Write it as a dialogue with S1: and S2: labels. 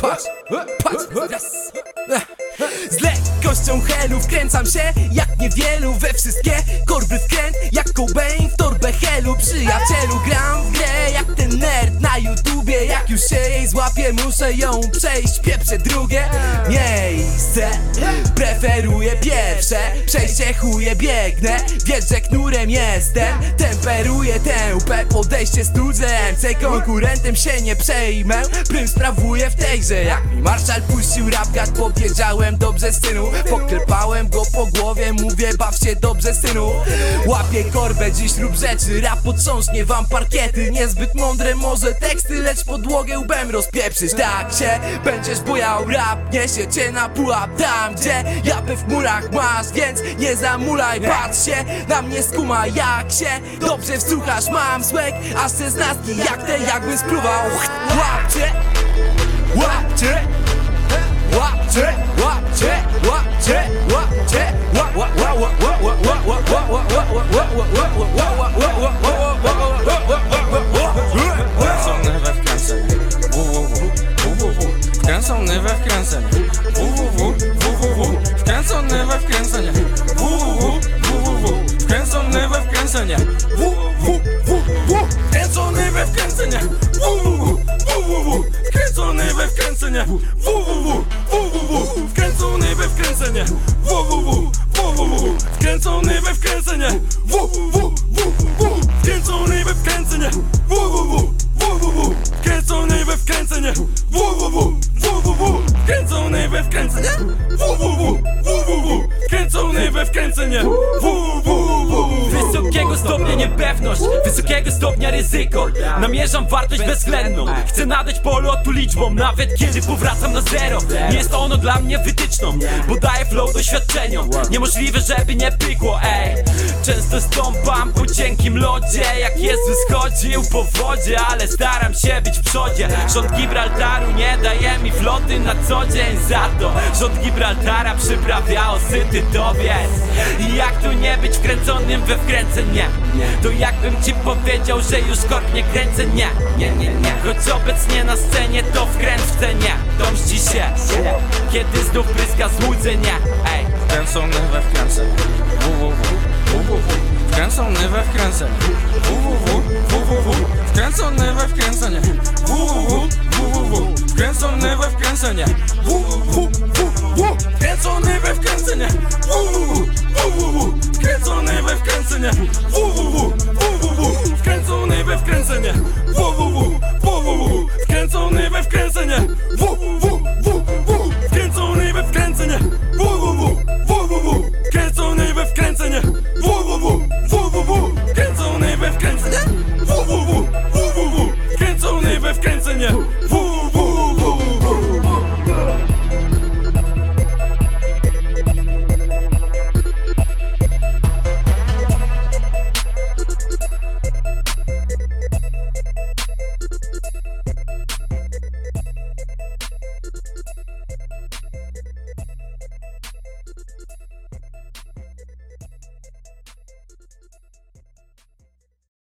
S1: Patrz, patrz. Z lekkością helu wkręcam się jak niewielu we wszystkie. Korby wkręt Jak Cobain w torbę helu. Przyjacielu gram w grę jak ten nerd na YouTubie. Jak już się jej złapię muszę ją przejść Pieprzę drugie miejsce Preferuję pierwsze Przejście chuje biegnę. Wiesz, że knurem jestem. Temperuję tępę Podejście studzem C konkurentem się nie przejmę. Prym sprawuję w tejże Jak mi marszal puścił rap gad Powiedziałem dobrze synu. Poklepałem go po głowie. Mówię baw się dobrze synu. Łapię korbę dziś lub rzeczy. Rap potrząśnie wam parkiety. Niezbyt mądre może teksty Lecz podłogę łbem rozpieprzysz Tak się będziesz bojał rap Niesie cię na pułap tam gdzie Japy w murach masz, więc nie zamulaj Patrz się, na mnie skuma jak się Dobrze wsłuchasz, mam słek Aż szesnastki jak te, jakbym spluwał Łapcie, łapcie Łapcie, łapcie, łapcie, łapcie
S2: Wkręcony we wkręcenie Wkręcony we wkręcenie Wkręcony we wkręcenie www, www Wkręcony we wkręcenie www, www Wkręcony we wkręcenie www, www Wkręcony we wkręcenie www, www Wkręcony we wkręcenie www, www Wkręcony we wkręcenie www, www Wkręcony we wkręcenie www, www Wkręcony we wkręcenie www, www Wkręcony we wkręcenie Wy wkręcenie!
S3: Wu, wu, niepewność, wysokiego stopnia ryzyko. Namierzam wartość bezwzględną. Chcę nadać polotu liczbą, nawet kiedy powracam na zero Nie jest ono dla mnie wytyczną, bo daje flow doświadczeniom. Niemożliwe, żeby nie pykło, ej. Często stąpam po cienkim lodzie. Jak Jezus chodził po wodzie, ale staram się być w przodzie. Rząd Gibraltaru nie daje mi floty na co dzień Za to. Rząd Gibraltara przyprawia osyty dowiec I jak tu nie być wkręconym we wkręcenie To jakbym ci powiedział, że już kork nie kręcę Nie, nie, nie, nie. Choć obecnie na scenie to wkręt w cenie. To mści się. Kiedy znów bryska złudzenie Ej,
S2: Wkręcony we wkręcenie www, www Wkręcony we wkręcenie www, www Wkręcony we wkręcenie www, www Wkręcony we wkręcenie www, www Wkręcony we wkręcenie www, www Wkręcony we wkręcenie www, vous, vous,